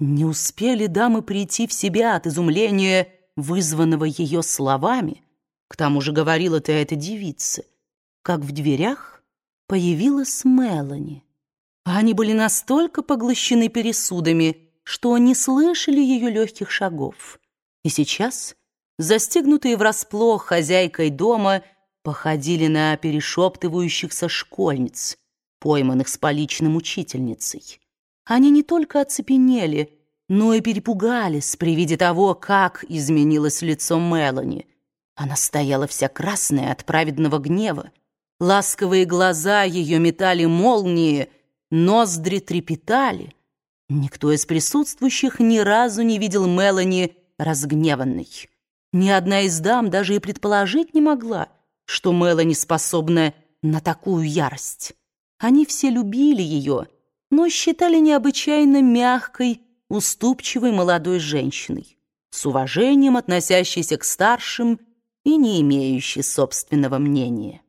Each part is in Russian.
Не успели дамы прийти в себя от изумления, вызванного ее словами, к тому же говорила-то эта девица, как в дверях появилась Мелани. Они были настолько поглощены пересудами, что не слышали ее легких шагов. И сейчас, застегнутые врасплох хозяйкой дома, походили на перешептывающихся школьниц, пойманных с поличным учительницей. Они не только оцепенели, но и перепугались при виде того, как изменилось лицо Мелани. Она стояла вся красная от праведного гнева. Ласковые глаза ее метали молнии, ноздри трепетали. Никто из присутствующих ни разу не видел Мелани разгневанной. Ни одна из дам даже и предположить не могла, что Мелани способна на такую ярость. Они все любили ее, но считали необычайно мягкой, уступчивой молодой женщиной, с уважением относящейся к старшим и не имеющей собственного мнения.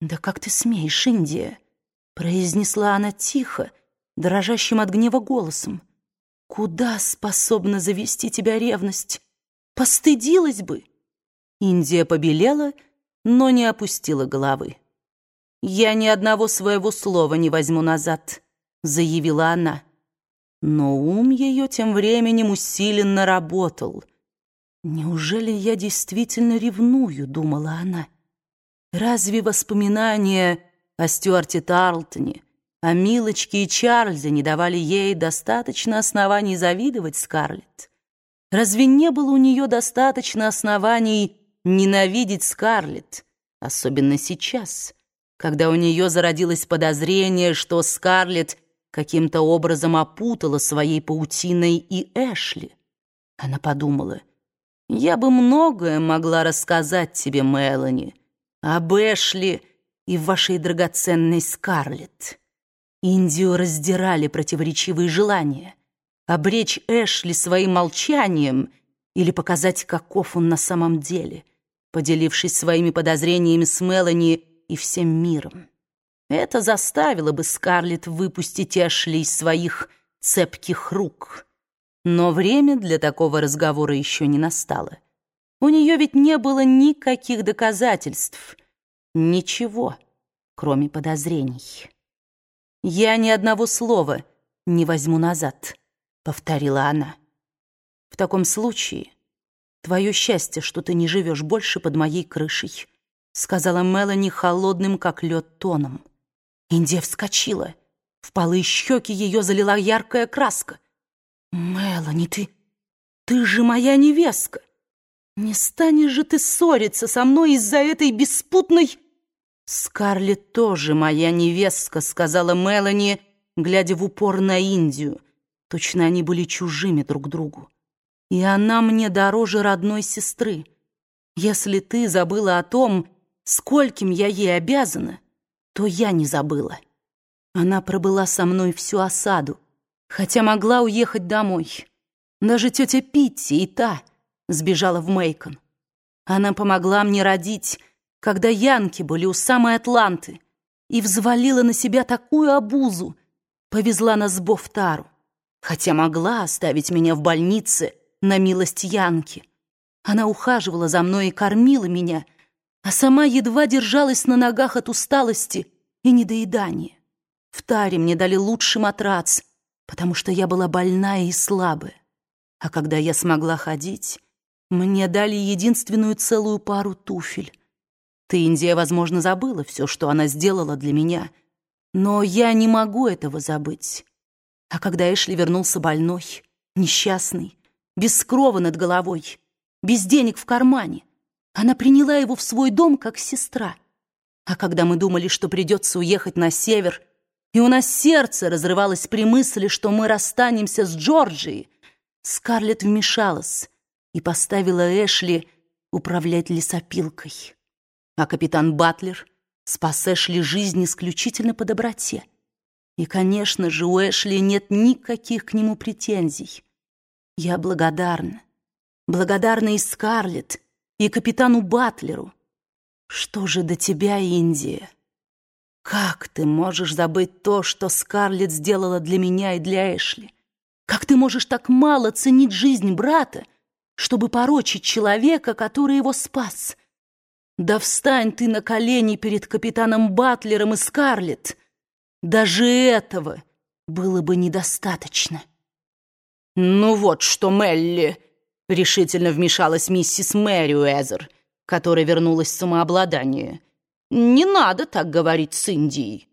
«Да как ты смеешь, Индия?» — произнесла она тихо, дрожащим от гнева голосом. «Куда способна завести тебя ревность? Постыдилась бы!» Индия побелела, но не опустила головы. «Я ни одного своего слова не возьму назад», — заявила она. Но ум ее тем временем усиленно работал. «Неужели я действительно ревную?» — думала она. «Разве воспоминания о Стюарте Тарлтоне, о Милочке и Чарльзе не давали ей достаточно оснований завидовать Скарлетт? Разве не было у нее достаточно оснований ненавидеть Скарлетт, особенно сейчас, когда у нее зародилось подозрение, что Скарлетт каким-то образом опутала своей паутиной и Эшли. Она подумала, «Я бы многое могла рассказать тебе, Мелани, об Эшли и вашей драгоценной Скарлетт». Индию раздирали противоречивые желания — обречь Эшли своим молчанием или показать, каков он на самом деле, поделившись своими подозрениями с Мелани и всем миром. Это заставило бы Скарлетт выпустить Эшли из своих цепких рук. Но время для такого разговора еще не настало. У нее ведь не было никаких доказательств. Ничего, кроме подозрений. «Я ни одного слова не возьму назад», — повторила она. «В таком случае твое счастье, что ты не живешь больше под моей крышей», — сказала Мелани холодным, как лед, тоном. Индия вскочила. В полы щеки ее залила яркая краска. «Мелани, ты... ты же моя невестка! Не станешь же ты ссориться со мной из-за этой беспутной...» «Скарлетт тоже моя невестка», — сказала Мелани, глядя в упор на Индию. Точно они были чужими друг другу. «И она мне дороже родной сестры. Если ты забыла о том, скольким я ей обязана, то я не забыла. Она пробыла со мной всю осаду, хотя могла уехать домой. Даже тетя Питти и та сбежала в Мейкон. Она помогла мне родить, когда янки были у самой Атланты, и взвалила на себя такую обузу, повезла нас в Бофтару, хотя могла оставить меня в больнице на милость янки. Она ухаживала за мной и кормила меня — а сама едва держалась на ногах от усталости и недоедания. В таре мне дали лучший матрац, потому что я была больная и слабая. А когда я смогла ходить, мне дали единственную целую пару туфель. Ты, Индия, возможно, забыла все, что она сделала для меня, но я не могу этого забыть. А когда Эшли вернулся больной, несчастный, без крова над головой, без денег в кармане, она приняла его в свой дом как сестра. А когда мы думали, что придется уехать на север, и у нас сердце разрывалось при мысли, что мы расстанемся с Джорджией, Скарлетт вмешалась и поставила Эшли управлять лесопилкой. А капитан Батлер спас Эшли жизнь исключительно по доброте. И, конечно же, у Эшли нет никаких к нему претензий. Я благодарна. Благодарна и Скарлетт, и капитану Батлеру. Что же до тебя, Индия? Как ты можешь забыть то, что Скарлетт сделала для меня и для Эшли? Как ты можешь так мало ценить жизнь брата, чтобы порочить человека, который его спас? Да встань ты на колени перед капитаном Батлером и Скарлетт. Даже этого было бы недостаточно. «Ну вот что, Мелли!» — решительно вмешалась миссис Мэри Уэзер, которая вернулась в самообладание. «Не надо так говорить с Индией.